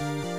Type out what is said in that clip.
you